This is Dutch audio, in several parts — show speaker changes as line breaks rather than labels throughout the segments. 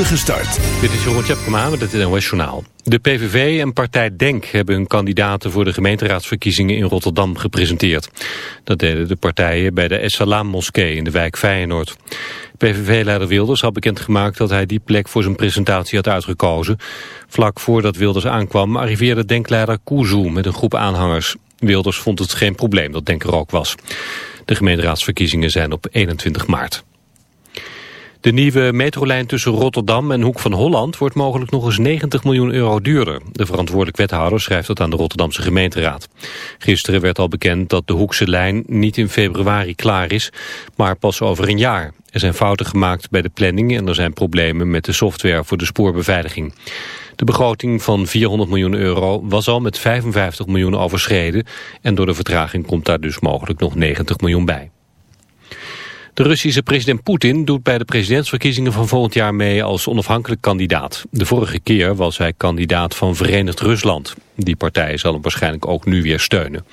start.
Dit is Jeroen Tjepkema met het NOS Journaal. De PVV en partij DENK hebben hun kandidaten voor de gemeenteraadsverkiezingen in Rotterdam gepresenteerd. Dat deden de partijen bij de Essalam moskee in de wijk Feyenoord. PVV-leider Wilders had bekendgemaakt dat hij die plek voor zijn presentatie had uitgekozen. Vlak voordat Wilders aankwam arriveerde denkleider met een groep aanhangers. Wilders vond het geen probleem dat Denk er ook was. De gemeenteraadsverkiezingen zijn op 21 maart. De nieuwe metrolijn tussen Rotterdam en Hoek van Holland wordt mogelijk nog eens 90 miljoen euro duurder. De verantwoordelijk wethouder schrijft dat aan de Rotterdamse gemeenteraad. Gisteren werd al bekend dat de Hoekse lijn niet in februari klaar is, maar pas over een jaar. Er zijn fouten gemaakt bij de planning en er zijn problemen met de software voor de spoorbeveiliging. De begroting van 400 miljoen euro was al met 55 miljoen overschreden en door de vertraging komt daar dus mogelijk nog 90 miljoen bij. De Russische president Poetin doet bij de presidentsverkiezingen van volgend jaar mee als onafhankelijk kandidaat. De vorige keer was hij kandidaat van Verenigd Rusland. Die partij zal hem waarschijnlijk ook nu weer steunen.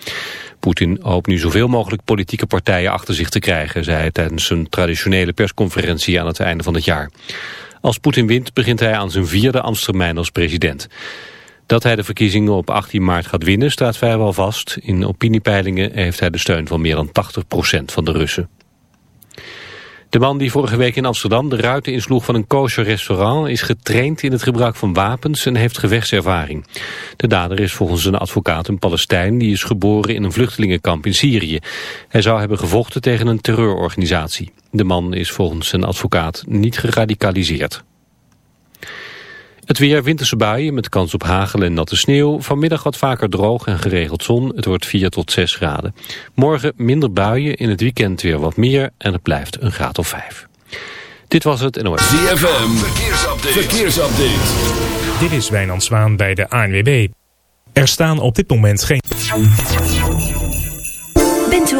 Poetin hoopt nu zoveel mogelijk politieke partijen achter zich te krijgen, zei hij tijdens een traditionele persconferentie aan het einde van het jaar. Als Poetin wint begint hij aan zijn vierde ambtstermijn als president. Dat hij de verkiezingen op 18 maart gaat winnen staat vrijwel vast. In opiniepeilingen heeft hij de steun van meer dan 80% van de Russen. De man die vorige week in Amsterdam de ruiten insloeg van een kosher restaurant... is getraind in het gebruik van wapens en heeft gevechtservaring. De dader is volgens een advocaat een Palestijn... die is geboren in een vluchtelingenkamp in Syrië. Hij zou hebben gevochten tegen een terreurorganisatie. De man is volgens zijn advocaat niet geradicaliseerd. Het weer winterse buien met kans op hagel en natte sneeuw. Vanmiddag wat vaker droog en geregeld zon. Het wordt 4 tot 6 graden. Morgen minder buien, in het weekend weer wat meer en het blijft een graad of 5. Dit was het NOS.
ZFM, verkeersupdate. verkeersupdate.
Dit is Wijnand Zwaan bij de ANWB. Er staan op dit moment geen...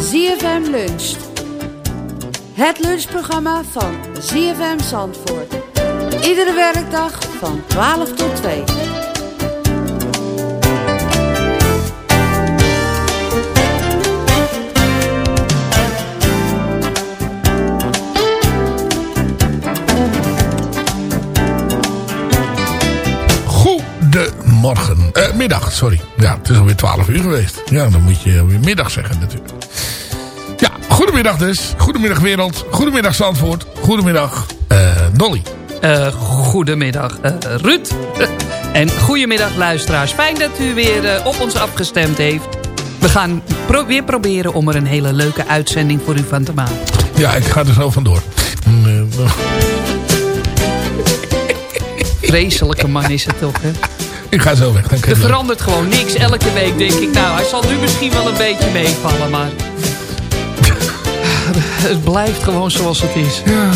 ZFM Lunch. Het lunchprogramma van ZFM Zandvoort. Iedere werkdag van 12 tot 2.
Goedemorgen. Eh, middag, sorry. Ja, het is alweer 12 uur geweest. Ja, dan moet je weer middag zeggen natuurlijk. Goedemiddag dus. Goedemiddag wereld. Goedemiddag Zandvoort. Goedemiddag eh, Dolly.
Eh, goedemiddag, eh, Ruud. en goedemiddag, luisteraars. Fijn dat u weer op ons afgestemd heeft. We gaan pro weer proberen om er een hele leuke uitzending voor u van te maken.
Ja, ik ga er zo vandoor. Mm,
Vreselijke man is het toch, hè?
Ik ga zo weg. Dan
Er verandert gewoon niks. Elke week denk ik, nou, hij zal nu misschien wel een beetje meevallen, maar... Het blijft gewoon zoals het is.
Ja.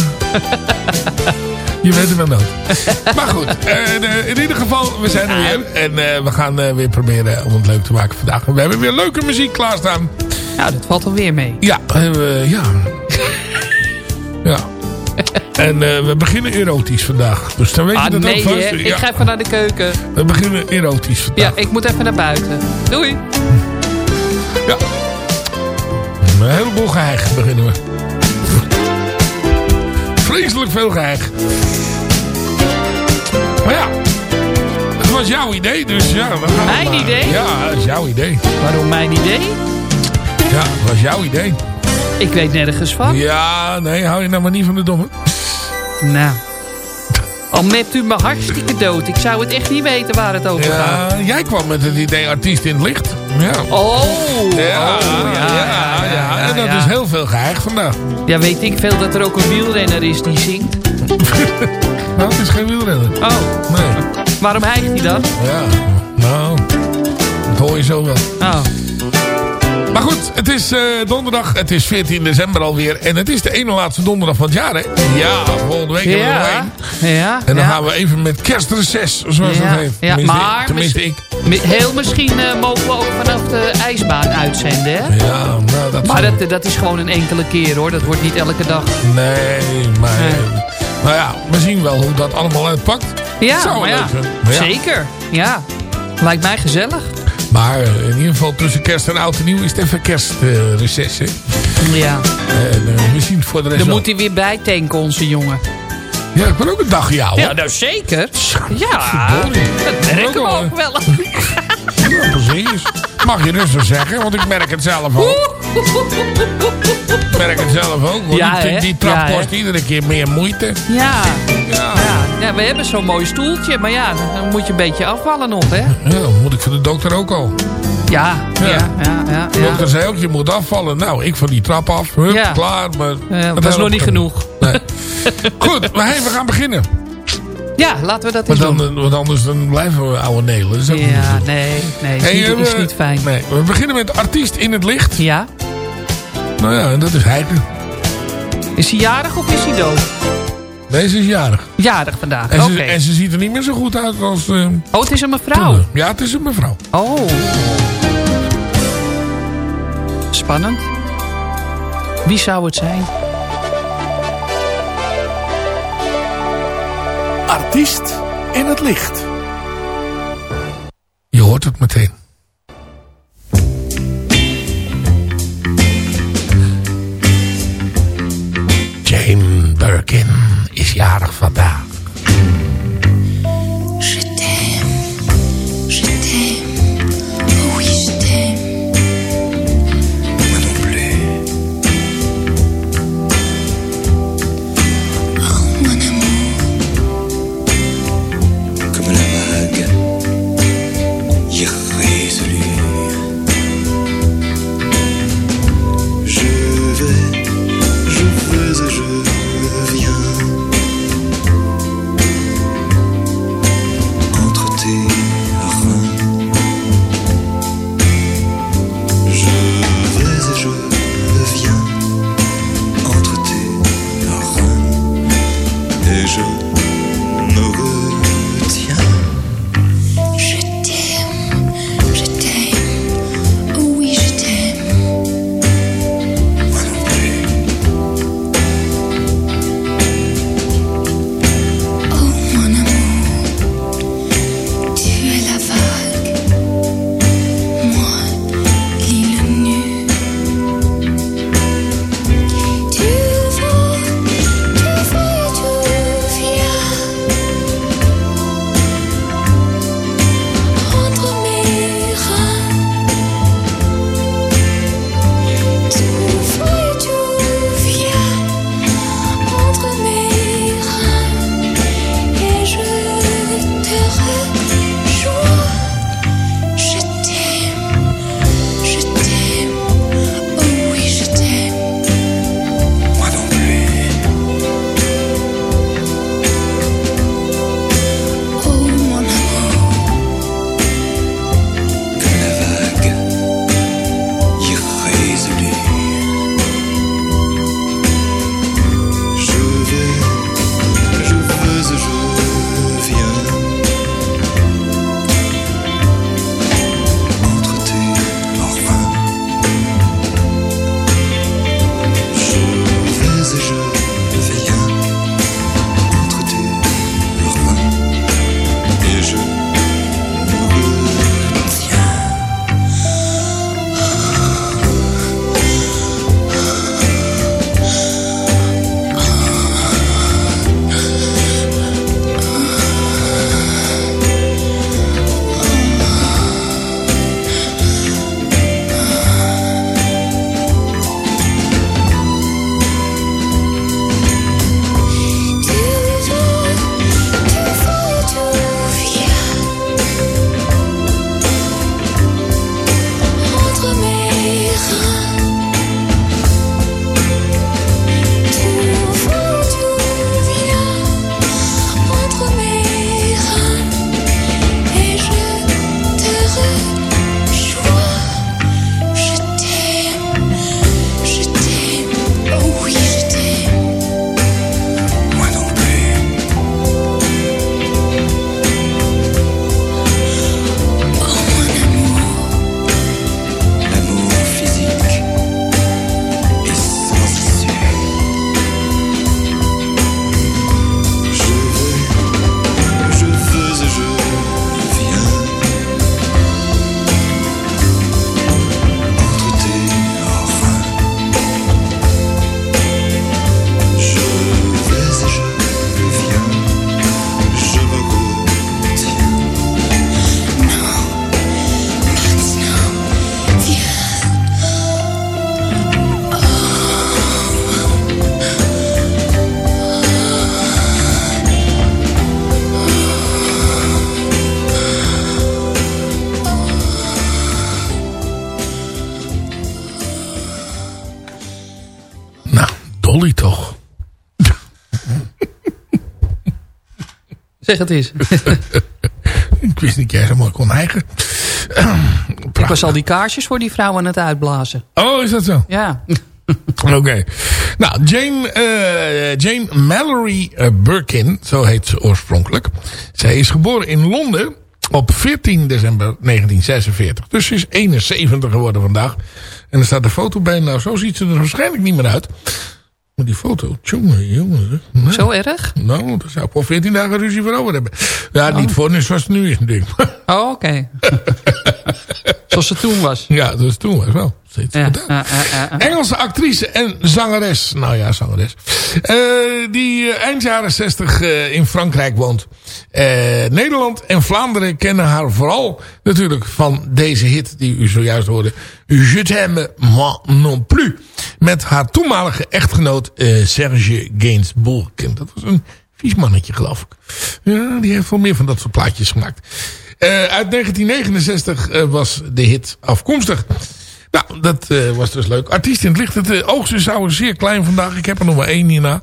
Je weet het wel nooit. Maar goed, uh, in ieder geval, we zijn er weer. En uh, we gaan uh, weer proberen om het leuk te maken vandaag. We hebben weer leuke muziek klaarstaan.
Nou, dat valt alweer mee.
Ja, ja. ja. En we beginnen erotisch vandaag. Dus dan weet
ah,
je dat
nee,
ook vast.
Ik ga even naar de keuken.
We beginnen erotisch vandaag.
Ja, ik moet even naar buiten. Doei.
Ja. Een heleboel geheig beginnen we. Vreselijk veel geheig. Maar ja, het was jouw idee, dus ja. Dan gaan
mijn
maar.
idee?
Ja, dat is jouw idee.
Waarom mijn idee?
Ja, dat was jouw idee.
Ik weet nergens van.
Ja, nee, hou je nou maar niet van de domme.
Nou. Al mept u me hartstikke dood. Ik zou het echt niet weten waar het over
ja,
gaat.
Jij kwam met het idee artiest in het licht. Ja.
Oh,
ja,
oh,
ja, ja, En dat is heel veel geheig vandaag.
Ja, weet ik veel dat er ook een wielrenner is die zingt.
nou, het is geen wielrenner.
Oh.
Nee.
Waarom hijgt hij dan?
Ja, nou, dat hoor je zo wel.
Oh.
Maar goed, het is uh, donderdag. Het is 14 december alweer. En het is de ene laatste donderdag van het jaar, hè? Ja, volgende week hebben we er
ja.
één.
Ja,
En dan
ja.
gaan we even met kerstreces, zoals dat heet.
Ja,
Tenminste,
maar
tenminste ik.
Heel misschien uh, mogen we ook vanaf de ijsbaan uitzenden, hè?
Ja, nou, dat
Maar dat, dat is gewoon een enkele keer, hoor. Dat wordt niet elke dag.
Nee, maar...
Nee.
Nou ja, we zien wel hoe dat allemaal uitpakt.
Ja. Maar ja. Zeker. Ja. Lijkt mij gezellig.
Maar uh, in ieder geval tussen kerst en oud en nieuw is het even kerstreces, hè?
Ja.
En uh, we zien het voor de rest
Dan moet hij weer bijtanken, onze jongen.
Ja, ik wil ook een dagje jou,
Ja, nou zeker. Ja,
verdorie.
dat merken we
Ook
wel.
Ja, precies. Mag je rustig zeggen, want ik merk het zelf ook. Ik merk het zelf ook. hoor.
Ja,
die, trap
Ja,
kost iedere keer meer moeite.
Ja.
Ja.
Ja. we hebben zo'n mooi stoeltje. Maar ja, dan moet je een beetje afvallen nog, hè?
Ja, dat moet ik voor de dokter ook al.
Ja, ja,
Ja.
ja, ja.
De dokter zei ook, je moet afvallen. Nou, ik van die trap af. Hup,
Ja.
klaar. Maar
Eh, dat is nog niet genoeg.
Nee. Goed, maar hey, we gaan beginnen.
Ja, laten we dat eens
dan,
doen.
want anders dan blijven we oude nelen. Dat
Ja, nee, nee, is,
Hey,
niet,
eh,
is niet fijn.
Nee, we beginnen met artiest in het licht.
Ja?
Nou ja, en dat is Heike.
Is hij jarig of is hij dood?
Deze is jarig.
Jarig vandaag,
En,
oké.
ze, en ze ziet er niet meer zo goed uit als... eh,
Oh, het is een mevrouw.
toen. Ja, het is een mevrouw.
Oh. Spannend. Wie zou het zijn?
Artiest in het licht.
Je hoort het meteen.
Zeg het eens.
Ik wist niet dat jij zo mooi kon hijgen.
Ik was al die kaarsjes voor die vrouw aan het uitblazen.
Oh, is dat zo?
Ja.
Oké. Nou, Jane, eh, Jane Mallory eh, Birkin, zo heet ze oorspronkelijk. Zij is geboren in Londen op 14 december 1946. Dus ze is 71 geworden vandaag. En er staat een foto bij. Nou, zo ziet ze er waarschijnlijk niet meer uit. Maar die foto, jongen, jongen. Nou,
Zo erg?
Nou, daar zou ik wel 14 dagen ruzie voor over hebben. Ja, niet voor nu zoals het nu is natuurlijk.
Oh, oké. Zoals het toen was.
Ja, dus toen was wel.
Ja.
Engelse actrice en zangeres. Nou ja, zangeres. Eh, die eh, eind jaren 60 eh, in Frankrijk woont. Nederland en Vlaanderen kennen haar vooral natuurlijk van deze hit die u zojuist hoorde. Je t'aime moi non plus. Met haar toenmalige echtgenoot Serge Gainsbourg. Dat was een vies mannetje geloof ik. Ja, die heeft wel meer van dat soort plaatjes gemaakt. Uit 1969 eh, was de hit afkomstig. Nou, dat eh, was dus leuk. Artiest in het licht. Het uh, oogst is zeer klein vandaag. Ik heb er nog maar één hierna.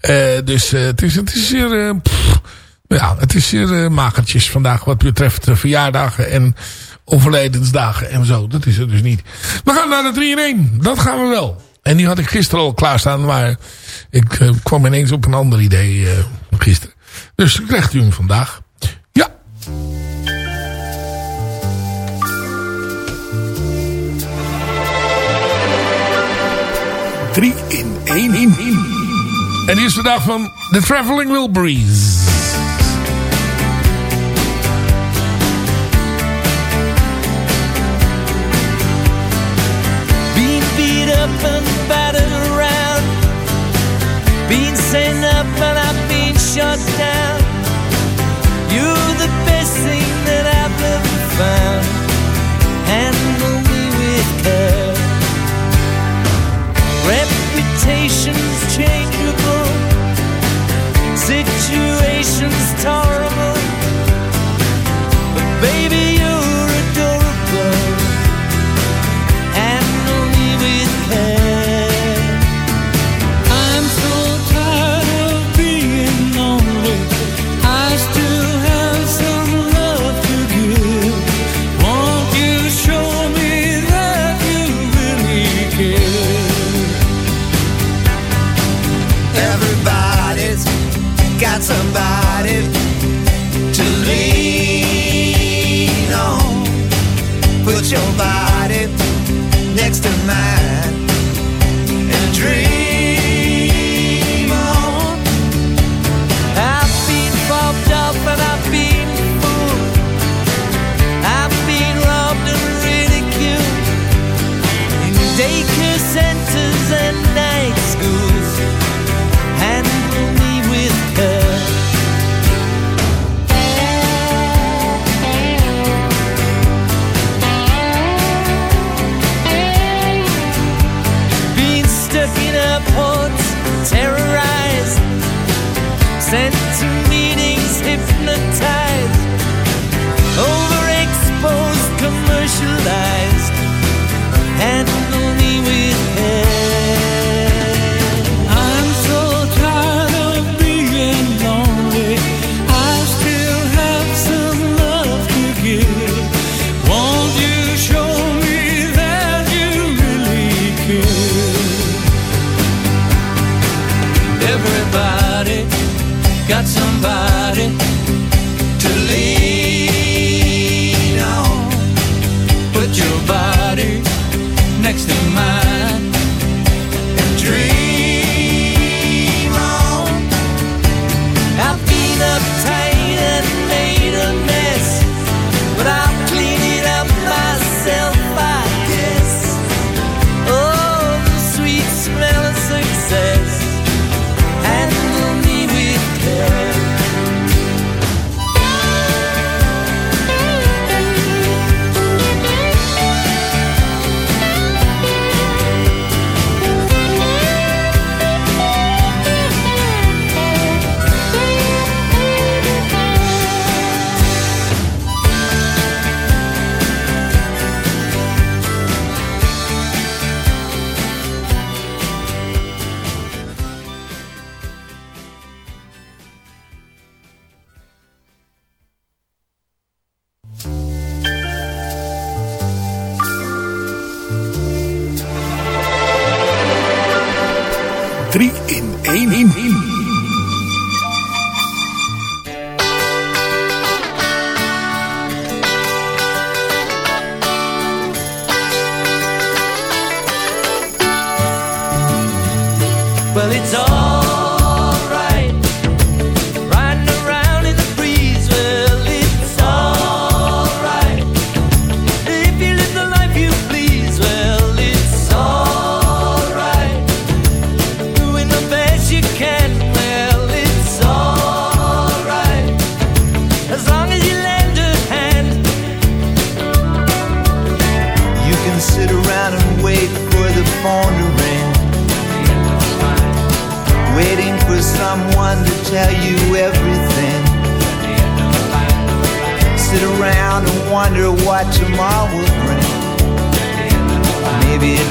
Eh, dus het, is, het is zeer... ja, het is zeer magertjes vandaag wat betreft verjaardagen en overledensdagen en zo. Dat is het dus niet. We gaan naar de 3 in 1. Dat gaan we wel. En die had ik gisteren al klaarstaan. Maar ik kwam ineens op een ander idee gisteren. Dus krijgt u hem vandaag. Ja.
Drie in één in.
En is vandaag van The Traveling Wilburys.
Being beat up and battered around. Being sent up and I've been shut down. You're the best thing that I've ever found. Handle me with care. Reputation's changeable. Situation's tolerable. But baby,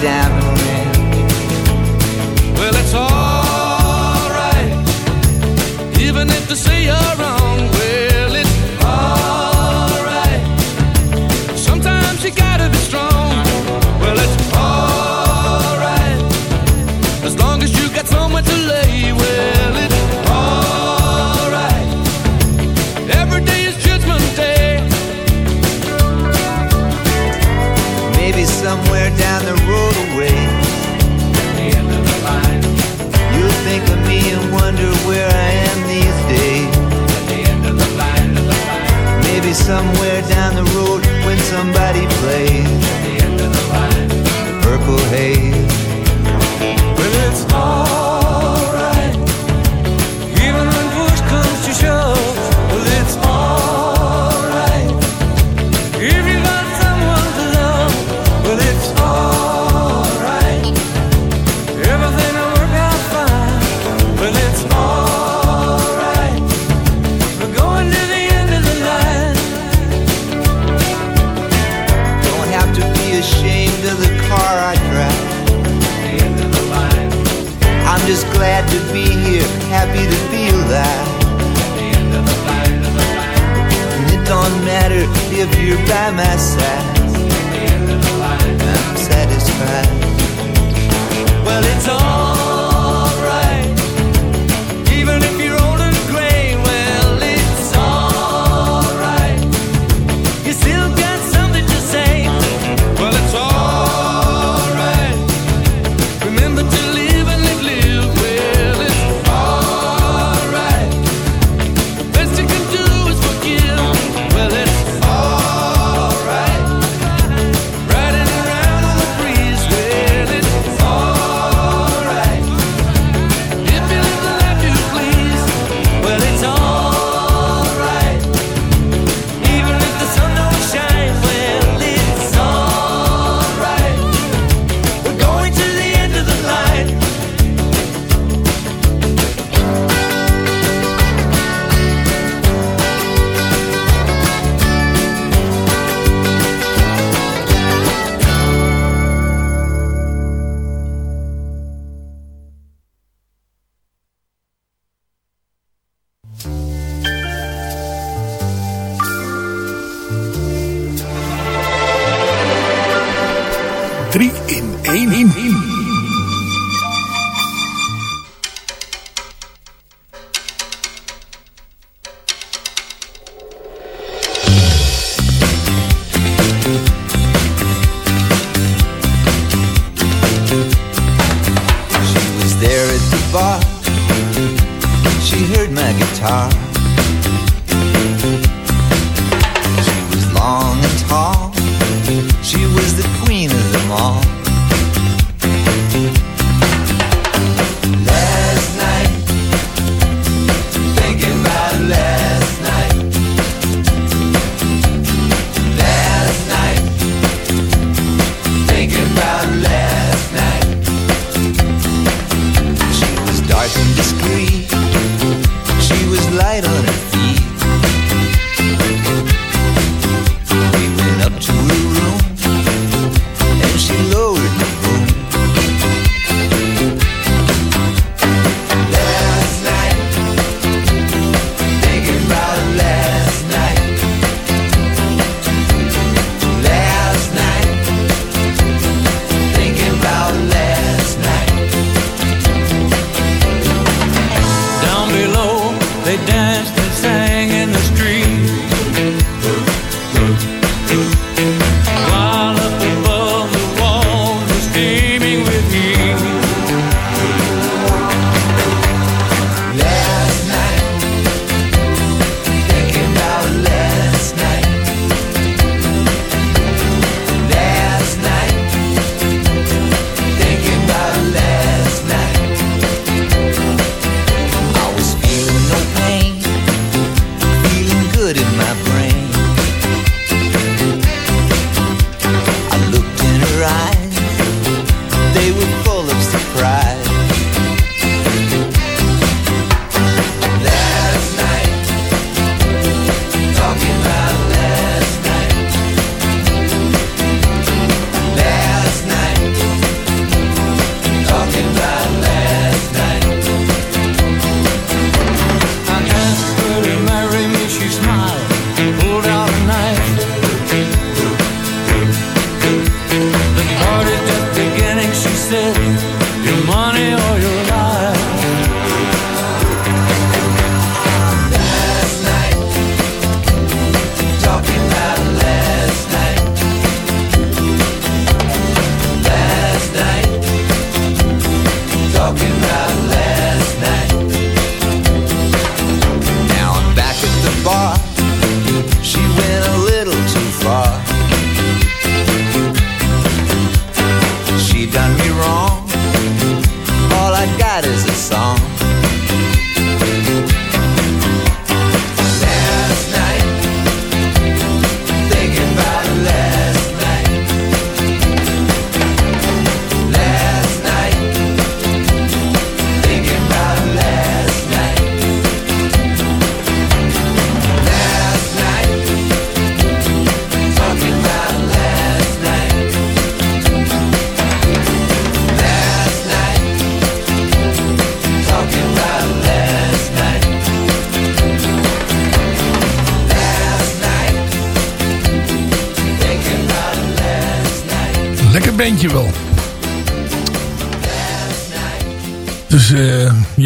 Damn. If you're
by my side.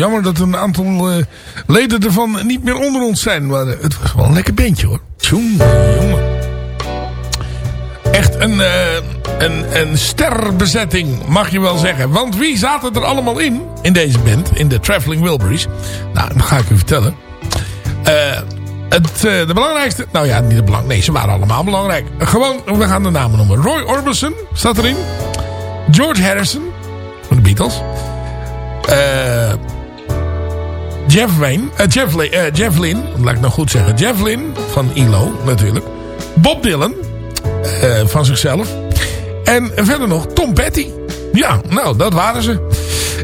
Jammer dat een aantal eh, leden ervan niet meer onder ons zijn. Maar eh, het was wel een lekker bandje hoor. Tjonge, jongen. Echt een, eh, een, een sterbezetting mag je wel zeggen. Want wie zaten er allemaal in, in deze band, in de Traveling Wilburys? Nou, dat ga ik u vertellen. Het, de belangrijkste... Nou ja, niet de belang. Nee, ze waren allemaal belangrijk. Gewoon, we gaan de namen noemen. Roy Orbison staat erin. George Harrison. Van de Beatles. Eh, Jeff Wayne. eh, Jeff, Le- eh, Jeff Lynne. Laat ik nou goed zeggen. Jeff van ELO natuurlijk. Bob Dylan. eh, van zichzelf. En verder nog Tom Petty. Ja, nou, dat waren ze.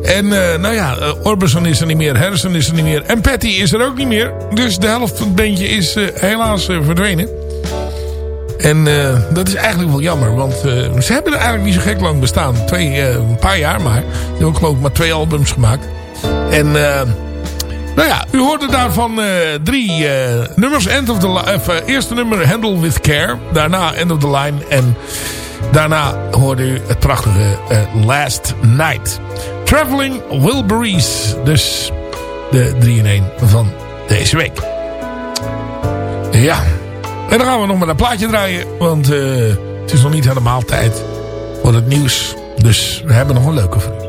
En nou ja, Orbison is er niet meer, Harrison is er niet meer. En Patty is er ook niet meer. Dus de helft van het bandje is helaas verdwenen. En dat is eigenlijk wel jammer. Want ze hebben er eigenlijk niet zo gek lang bestaan. Twee, een paar jaar maar. Ze hebben geloof ik maar twee albums gemaakt. En nou ja, u hoorde daarvan eh, drie eh, nummers. End of the li- of, eh, eerste nummer Handle with Care. Daarna End of the Line. En daarna hoorde u het prachtige Last Night. Traveling Wilburys. Dus de 3 in 1 van deze week. Ja. En dan gaan we nog maar een plaatje draaien. Want het is nog niet helemaal tijd voor het nieuws. Dus we hebben nog een leuke voor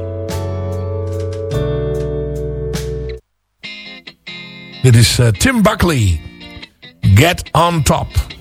Dit is eh, Tim Buckley. Get on top.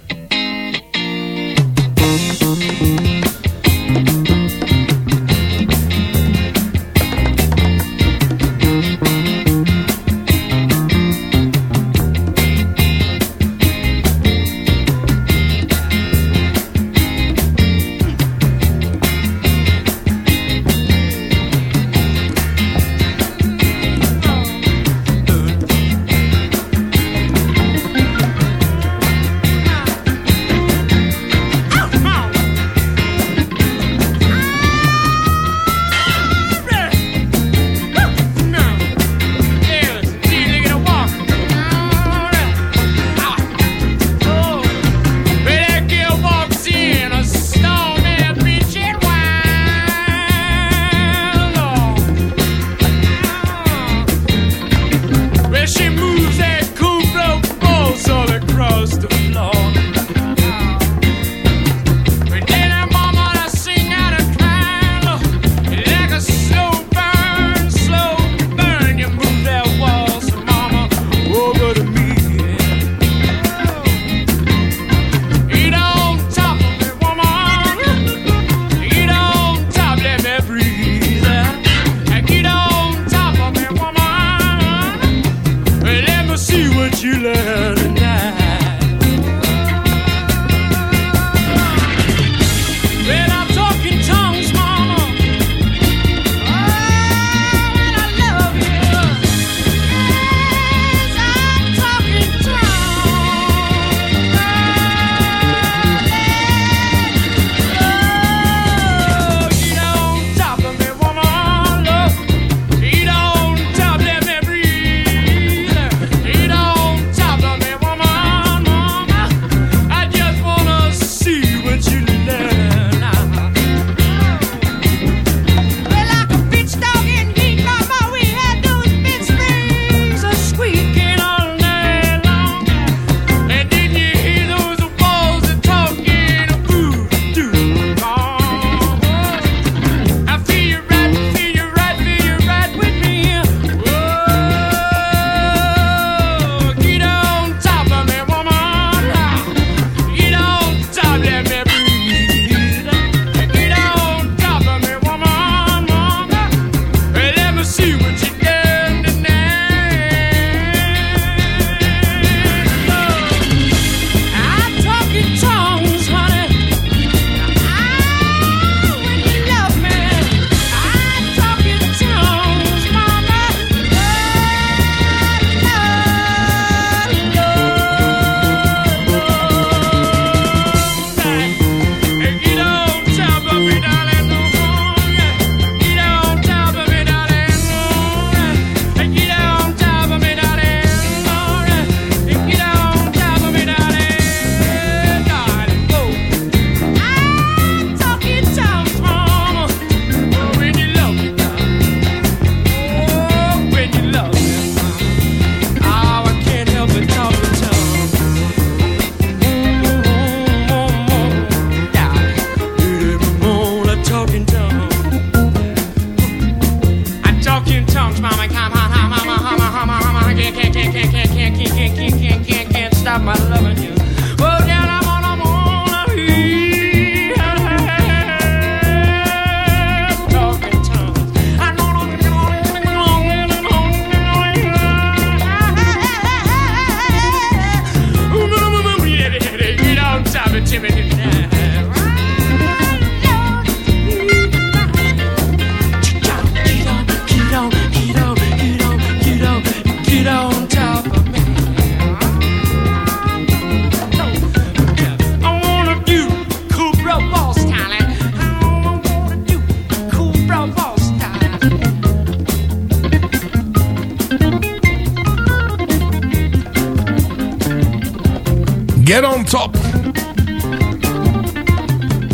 Top.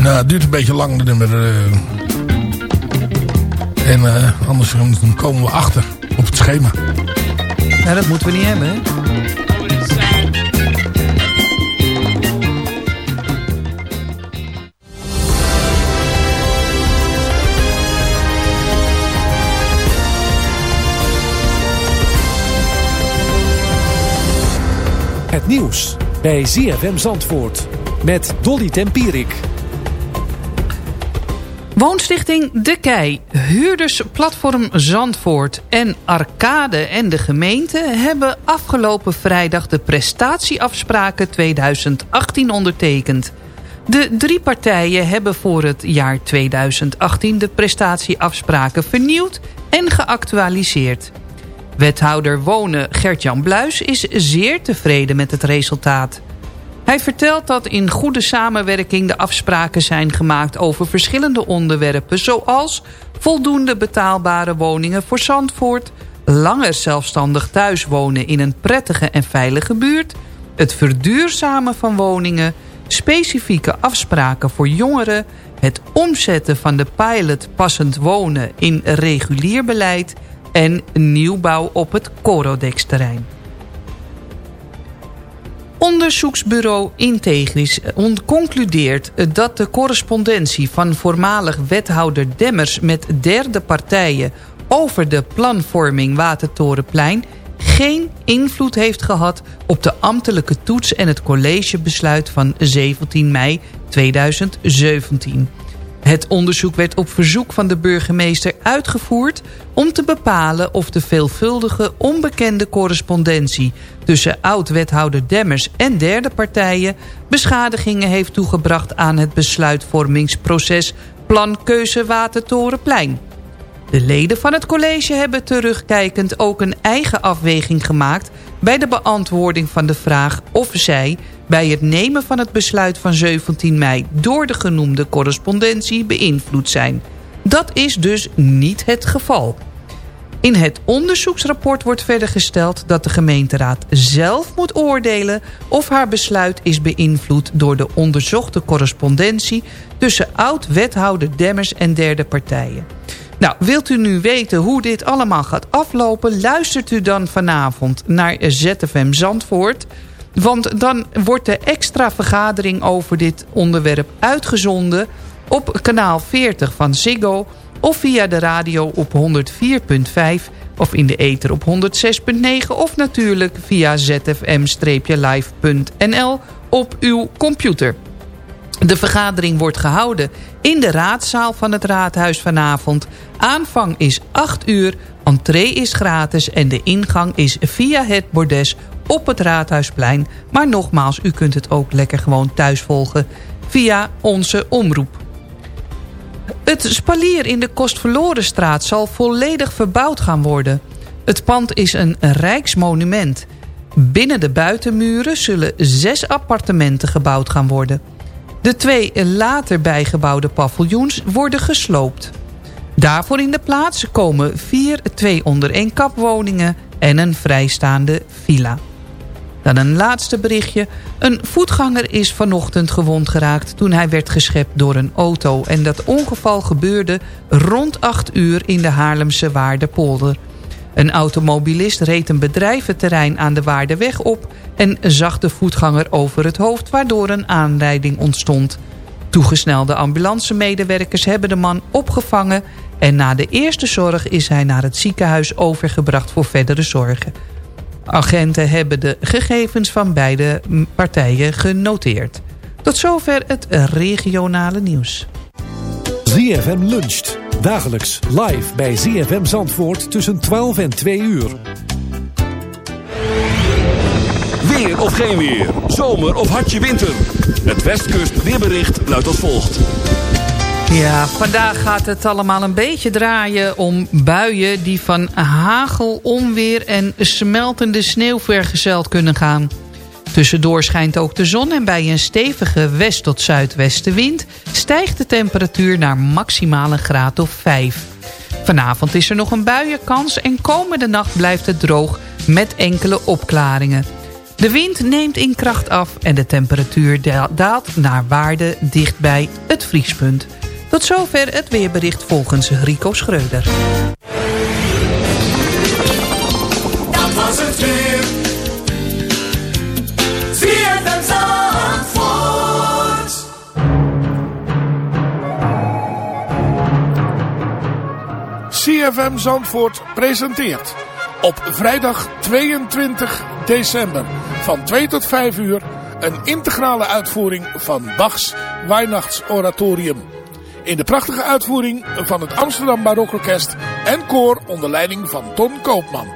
Nou, het duurt een beetje lang, de nummer. eh. en eh, anders dan komen we achter op het schema.
Ja, dat moeten we niet hebben, hè?
Het nieuws bij ZFM Zandvoort met Dolly Tempierik.
Woonstichting De Kei, huurdersplatform Zandvoort en Arcade en de gemeente... hebben afgelopen vrijdag de prestatieafspraken 2018 ondertekend. De drie partijen hebben voor het jaar 2018 de prestatieafspraken vernieuwd en geactualiseerd. Wethouder Wonen Gert-Jan Bluis is zeer tevreden met het resultaat. Hij vertelt dat in goede samenwerking de afspraken zijn gemaakt over verschillende onderwerpen... zoals voldoende betaalbare woningen voor Zandvoort... langer zelfstandig thuis wonen in een prettige en veilige buurt... het verduurzamen van woningen, specifieke afspraken voor jongeren... het omzetten van de pilot passend wonen in regulier beleid... en nieuwbouw op het Corodex-terrein. Onderzoeksbureau Integris concludeert dat de correspondentie van voormalig wethouder Demmers met derde partijen over de planvorming Watertorenplein geen invloed heeft gehad op de ambtelijke toets en het collegebesluit van 17 mei 2017. Het onderzoek werd op verzoek van de burgemeester uitgevoerd... om te bepalen of de veelvuldige onbekende correspondentie... tussen oud-wethouder Demmers en derde partijen... beschadigingen heeft toegebracht aan het besluitvormingsproces... Plankeuze Watertorenplein. De leden van het college hebben terugkijkend ook een eigen afweging gemaakt... bij de beantwoording van de vraag of zij bij het nemen van het besluit van 17 mei... door de genoemde correspondentie beïnvloed zijn. Dat is dus niet het geval. In het onderzoeksrapport wordt verder gesteld dat de gemeenteraad zelf moet oordelen... of haar besluit is beïnvloed door de onderzochte correspondentie... tussen oud-wethouder Demmers en derde partijen. Nou, wilt u nu weten hoe dit allemaal gaat aflopen... luistert u dan vanavond naar ZFM Zandvoort... Want dan wordt de extra vergadering over dit onderwerp uitgezonden... op kanaal 40 van Ziggo of via de radio op 104.5 of in de ether op 106.9... of natuurlijk via zfm-live.nl op uw computer. De vergadering wordt gehouden in de raadzaal van het raadhuis vanavond. Aanvang is 8 uur, entree is gratis en de ingang is via het bordes op het Raadhuisplein. Maar nogmaals, u kunt het ook lekker gewoon thuis volgen via onze omroep. Het spalier in de Kostverlorenstraat zal volledig verbouwd gaan worden. Het pand is een rijksmonument. Binnen de buitenmuren zullen zes appartementen gebouwd gaan worden. De twee later bijgebouwde paviljoens worden gesloopt. Daarvoor in de plaats komen vier twee onder één kapwoningen en een vrijstaande villa. Dan een laatste berichtje. Een voetganger is vanochtend gewond geraakt toen hij werd geschept door een auto. En dat ongeval gebeurde rond 8 uur in de Haarlemse Waardepolder. Een automobilist reed een bedrijventerrein aan de Waardeweg op... en zag de voetganger over het hoofd waardoor een aanrijding ontstond. Toegesnelde ambulancemedewerkers hebben de man opgevangen... en na de eerste zorg is hij naar het ziekenhuis overgebracht voor verdere zorgen. Agenten hebben de gegevens van beide partijen genoteerd. Tot zover het regionale nieuws.
ZFM luncht. Dagelijks live bij ZFM Zandvoort tussen 12 en 2 uur.
Weer of geen weer. Zomer of hartje winter. Het Westkust weerbericht luidt als volgt.
Ja, vandaag gaat het allemaal een beetje draaien om buien... die van hagel, onweer en smeltende sneeuw vergezeld kunnen gaan. Tussendoor schijnt ook de zon en bij een stevige west- tot zuidwestenwind... stijgt de temperatuur naar maximaal een graad of 5. Vanavond is er nog een buienkans en komende nacht blijft het droog met enkele opklaringen. De wind neemt in kracht af en de temperatuur da- daalt naar waarde dicht bij het vriespunt. Tot zover het weerbericht volgens Rico Schreuder.
Dat was het weer.
CFM Zandvoort presenteert op vrijdag 22 december van 2 tot 5 uur een integrale uitvoering van Bachs Weihnachtsoratorium. In de prachtige uitvoering van het Amsterdam Barokorkest en koor onder leiding van Ton Koopman.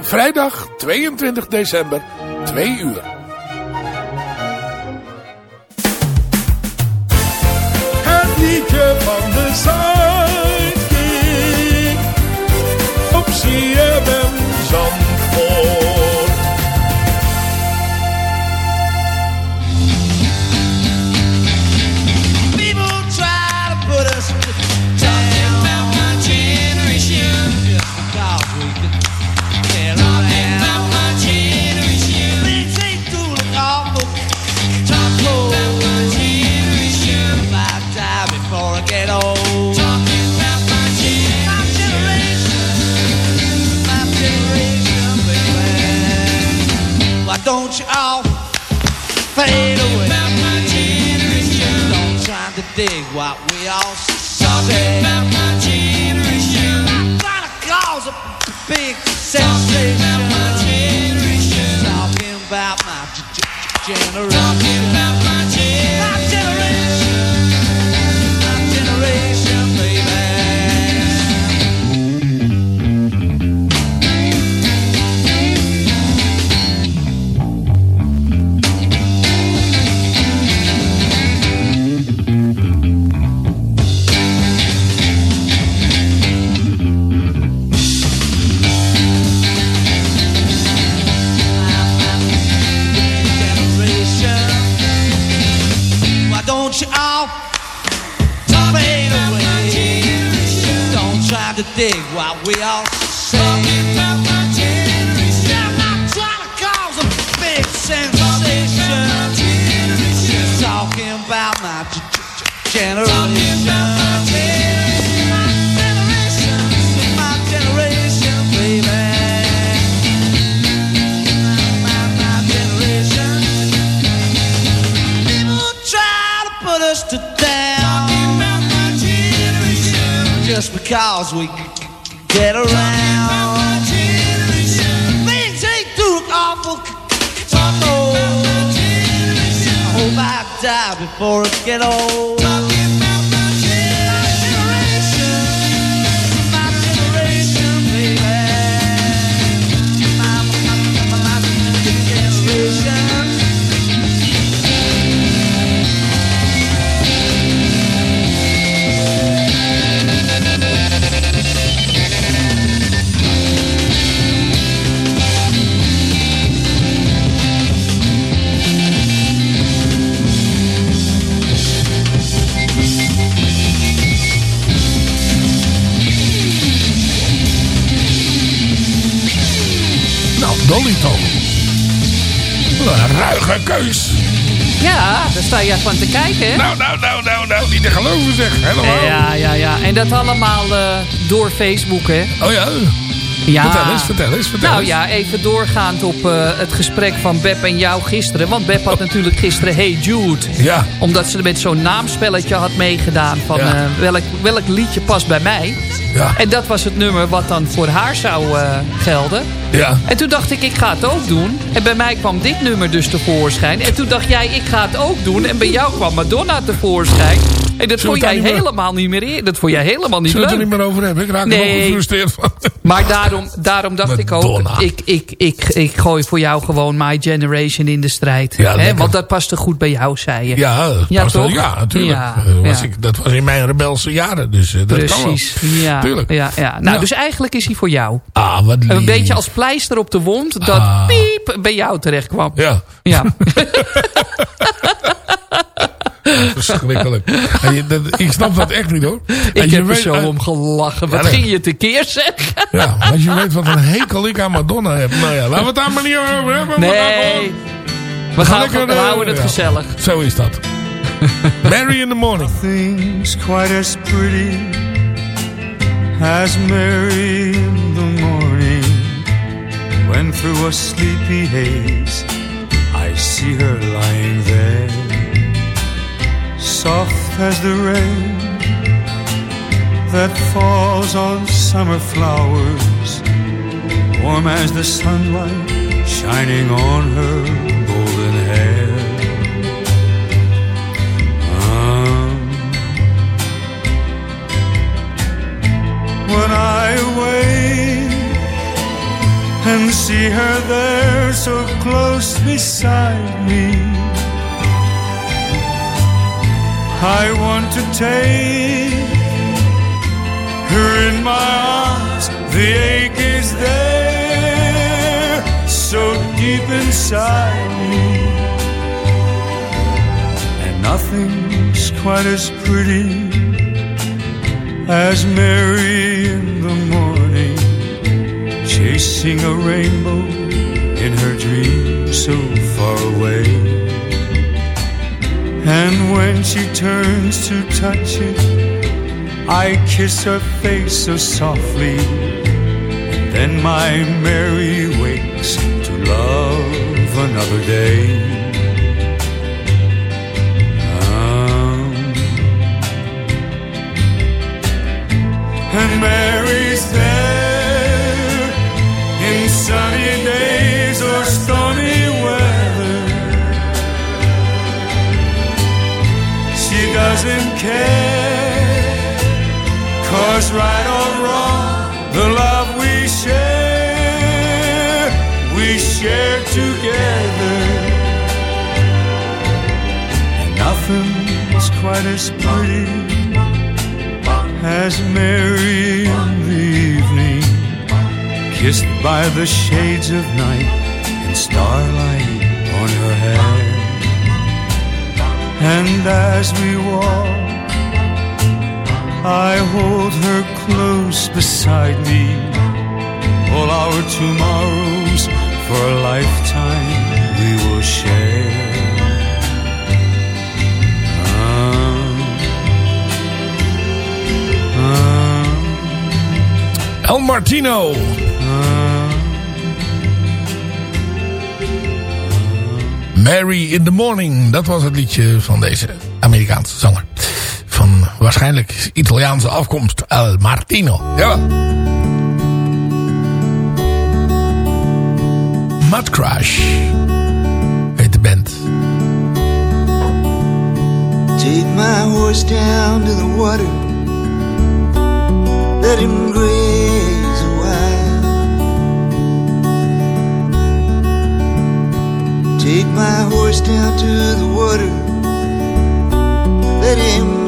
Vrijdag 22 december 2 uur. Het liedje van de Sidekick op CFM Zandvoort.
Die before it get old.
Daar sta je van te kijken, hè?
Nou, nou, nou, nou, nou. Niet te geloven zeg. Helemaal.
Ja, ja, ja. En dat allemaal eh, door Facebook, hè?
Oh ja.
Ja.
Vertel eens, vertel eens, vertel
Nou
eens.
ja, even doorgaand op eh, het gesprek van Beb en jou gisteren. Want Beb had natuurlijk gisteren Hey Jude.
Ja.
Omdat ze met zo'n naamspelletje had meegedaan. Van
Ja.
eh, welk, welk liedje past bij mij.
Ja.
En dat was het nummer wat dan voor haar zou eh, gelden.
Ja.
En toen dacht ik, ik ga het ook doen. En bij mij kwam dit nummer dus tevoorschijn. En toen dacht jij, ik ga het ook doen. En bij jou kwam Madonna tevoorschijn. En dat vond jij helemaal niet meer in. Dat vond jij helemaal niet
Zullen we
leuk.
het er niet meer over hebben? Ik raak er nog gefrustreerd van.
Maar daarom, daarom dacht ik ook, ik, ik, ik, ik gooi voor jou gewoon My Generation in de strijd.
Ja.
Want dat paste goed bij jou, zei je.
Ja, dat
Ja,
ja natuurlijk.
Ja,
Eh, was. Ik, dat was in mijn rebelse jaren, dus eh, dat kan wel.
Precies. Ja,
Tuurlijk.
ja, ja. Nou, dus eigenlijk is hij voor jou.
Ah, wat lief.
Een beetje als pleister op de wond dat
Ah.
piep bij jou terecht kwam.
Ja.
Ja.
verschrikkelijk. En je- dat- ik snap dat echt niet hoor.
Ik
je
heb er zo
eh,
om gelachen. Wat
Ja,
ging je tekeer zeg?
Ja, als je weet wat een hekel ik aan Madonna heb. Nou ja, laten we het daar maar niet over hebben. We gaan gewoon-
Nee. We, gaan,
lekker,
we
eh,
houden het
ja.
gezellig.
Zo is dat. Mary in the morning.
Things quite as pretty as Mary in the morning. When through a sleepy haze I see her lying there, soft as the rain that falls on summer flowers, warm as the sunlight shining on her golden hair. Um, when I awake and see her there so close beside me, I want to take her in my arms. The ache is there, so deep inside me and nothing's quite as pretty as Mary in the morning, chasing a rainbow in her dream so far away. And when she turns to touch it, I kiss her face so softly. Then my Mary wakes to love another day. Um, and Mary's right or wrong, the love we share, we share together. And nothing's quite as pretty as Mary in the evening, kissed by the shades of night and starlight on her hair. And as we walk, I hold her close beside me. All our tomorrows for a lifetime we will share.
El Martino. Mary in the Morning. Dat was het liedje van deze Amerikaanse zanger. Waarschijnlijk Italiaanse afkomst. El Martino. Ja. Mud Crash. Heet de band.
Take my horse down to the water. Let him graze a while. Take my horse down to the water. Let him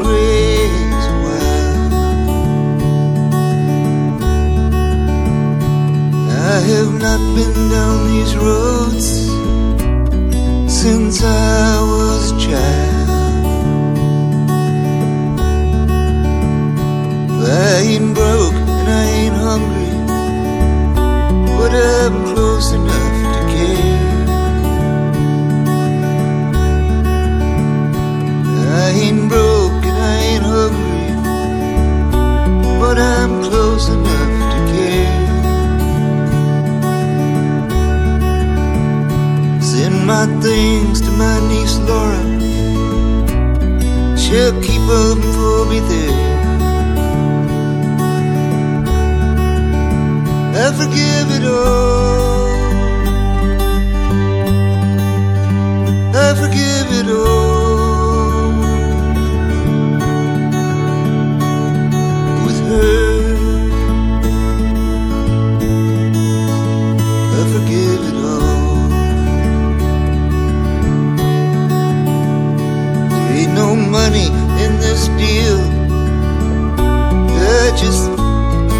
I have not been down these roads since I was a child. I ain't broke and I ain't hungry, but I'm close enough my things to my niece Laura, she'll keep 'em for me there. I forgive it all. I forgive it all. still. I just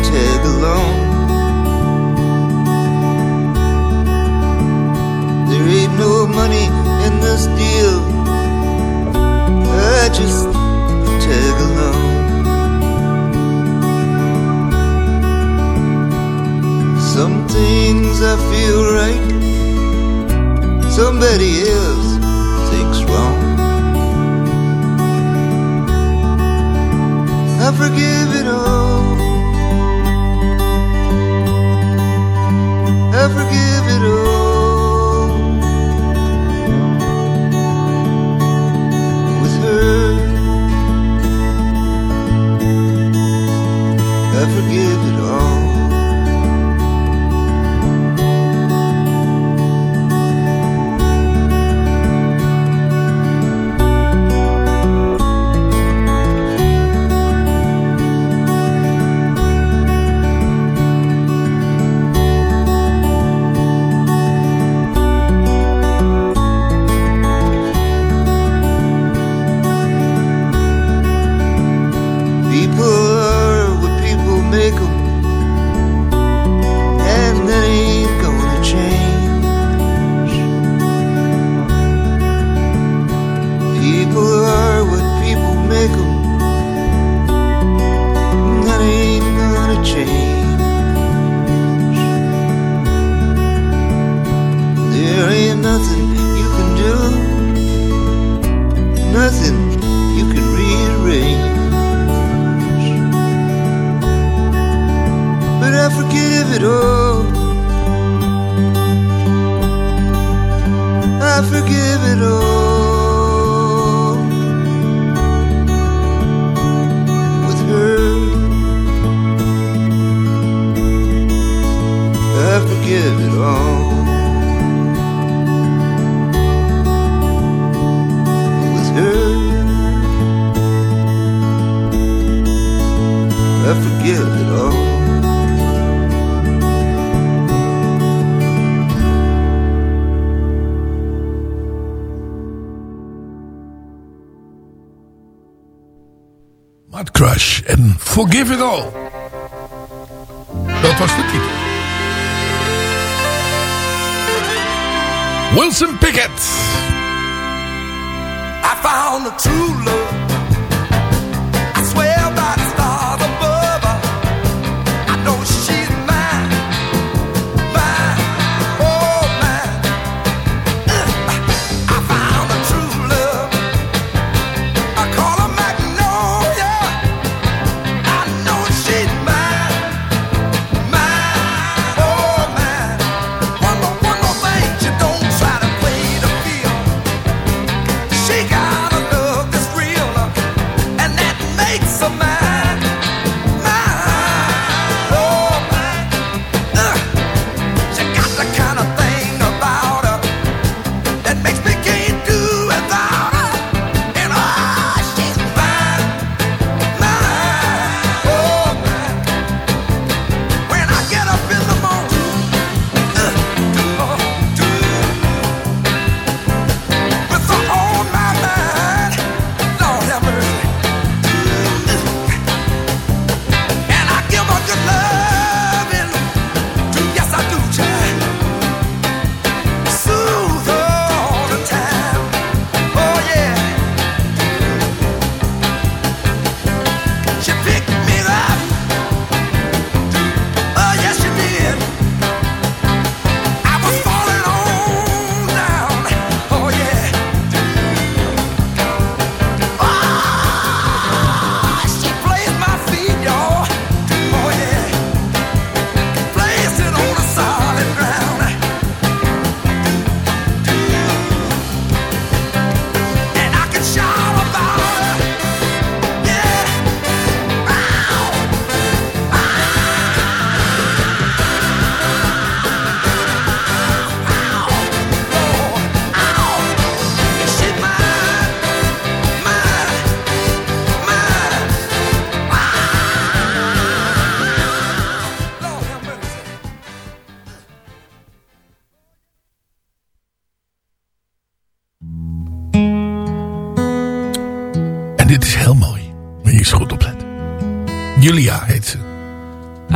tag along. There ain't no money in this deal. I just tag along. Some things I feel right, somebody else thinks wrong. I forgive it all. I forgive it all. With her, I forgive. Give It All.
Dat was de titel. Wilson Pickett.
I found the
truth.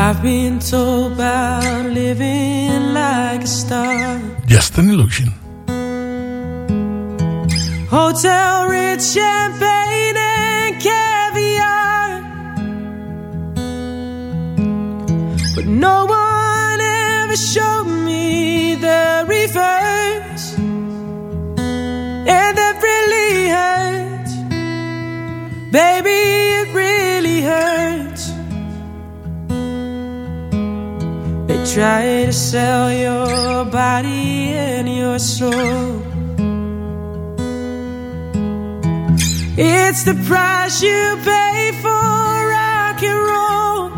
I've been told about living like a star.
Just an illusion.
Hotel rich champagne and caviar. But no one ever showed me the reverse. And that really hurts, Baby, it really hurts. Try to sell your body and your soul. It's the price you pay for rock and roll.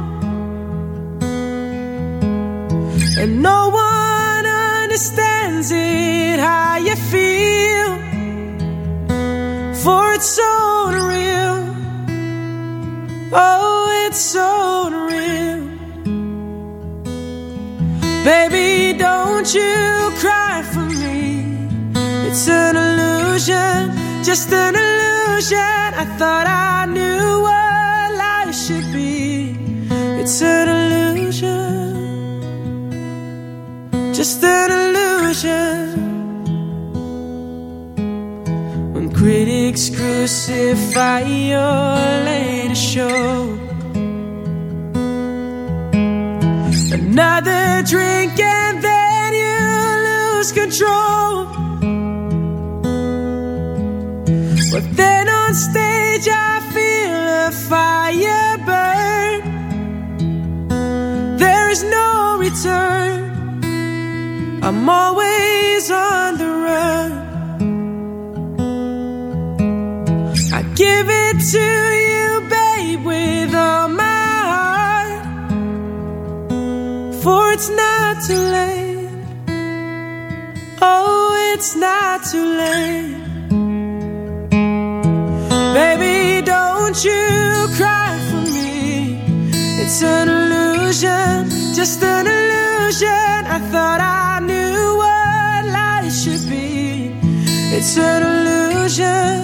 And no one understands it, how you feel. For it's so unreal. Oh, it's so unreal. Baby, don't you cry for me. It's an illusion, just an illusion. I thought I knew what life should be. It's an illusion, just an illusion. When critics crucify your latest show. Another drink and then you lose control. But then on stage I feel a fire burn. There is no return. I'm always on the run. I give it to you, it's not too late. Oh, it's not too late. Baby, don't you cry for me. It's an illusion, just an illusion. I thought I knew what life should be. It's an illusion,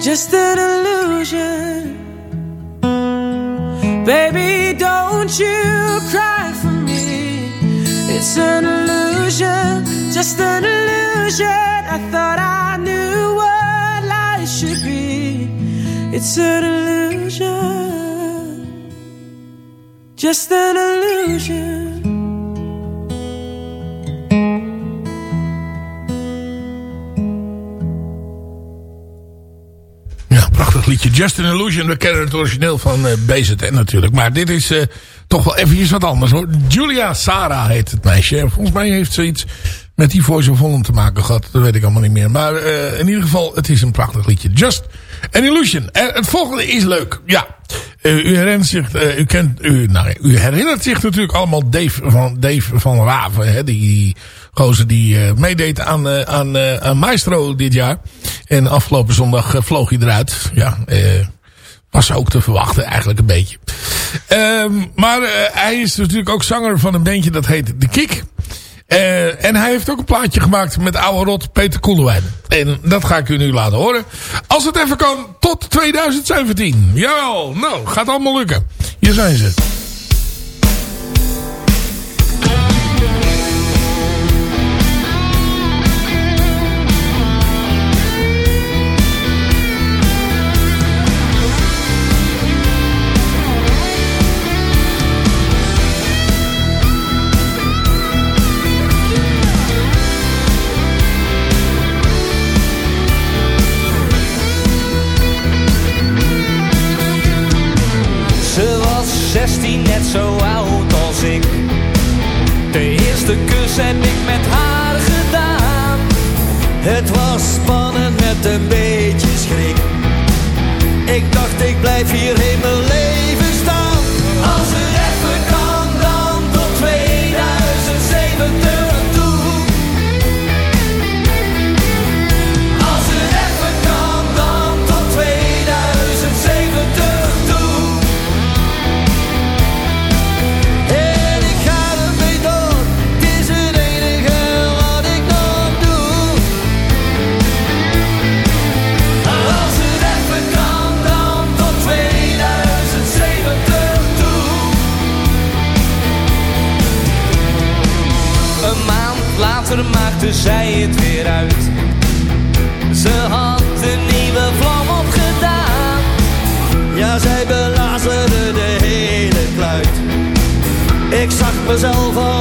just an illusion. Baby, don't you cry for me. It's an illusion, just an illusion. I thought I knew what life should be. It's an illusion, just an illusion.
Liedje. Just an Illusion. We kennen het origineel van BZN natuurlijk. Maar dit is eh, toch wel eventjes wat anders hoor. Julia Sarah heet het meisje. Volgens mij heeft ze iets met die Voice of Holland te maken gehad. Dat weet ik allemaal niet meer. Maar eh, in ieder geval, het is een prachtig liedje. Just an Illusion. Het volgende is leuk. Ja. U, herinnert zich, u, kent, nou, u herinnert zich natuurlijk allemaal Dave van, Dave van Raven. Hè, die gozer die meedeed aan, aan, aan Maestro dit jaar. En afgelopen zondag eh, vloog hij eruit. Ja, eh, was ook te verwachten eigenlijk een beetje. Ehm, maar eh, hij is natuurlijk ook zanger van een bandje dat heet The Kick. Eh, en hij heeft ook een plaatje gemaakt met oude rot Peter Koelewijn. En dat ga ik u nu laten horen. Als het even kan, tot 2017. Jawel, nou, gaat allemaal lukken. Hier zijn. Ze
16, net zo oud als ik. De eerste kus heb ik met haar gedaan. Het maakte zij het weer uit. Ze had een nieuwe vlam opgedaan. Ja, zij belazerde de hele kluit. Ik zag mezelf al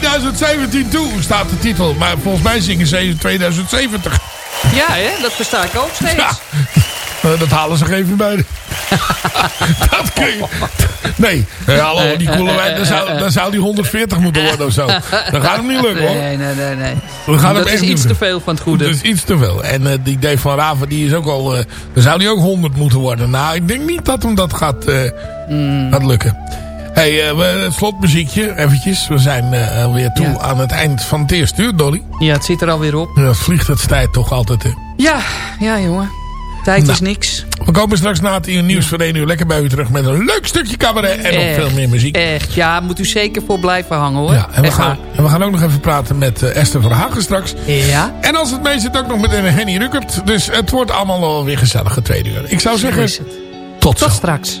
2017 toe, staat de titel. Maar volgens mij zingen ze 2070.
Ja, hè? dat versta ik ook steeds.
Ja, eh, dat halen ze even bij. de- dat kun je... Nee, eh, hallo, die Koelewijn, dan zou, dan zou die 140 moeten worden of zo. Dat gaat hem niet lukken hoor.
Nee, nee, nee. nee.
We gaan
dat
hem
is iets te veel van het goede.
Dat is iets te veel. En eh, die Dave van Raven, die is ook al... eh, dan zou die ook 100 moeten worden. Nou, ik denk niet dat hem dat gaat,
Mm.
gaat lukken. Hey, het slotmuziekje, eventjes. We zijn eh alweer toe
Ja.
aan het eind van het eerste uur, Dolly.
Ja, het zit er alweer op.
Dat vliegt het tijd toch altijd, hè.
Ja, ja jongen. Tijd is
Nou.
niks.
We komen straks na het nieuws van 1 uur lekker bij u terug met een leuk stukje cabaret en nog veel meer muziek.
Echt, ja, moet u zeker voor blijven hangen hoor.
Ja, en we,
Echt
gaan, en we gaan ook nog even praten met eh, Esther Verhagen straks.
Ja.
En als het mee zit ook nog met een Henny Ruckert. Dus het wordt allemaal wel weer gezellig het tweede uur. Ik zou
Zo
zeggen, tot.
Tot straks.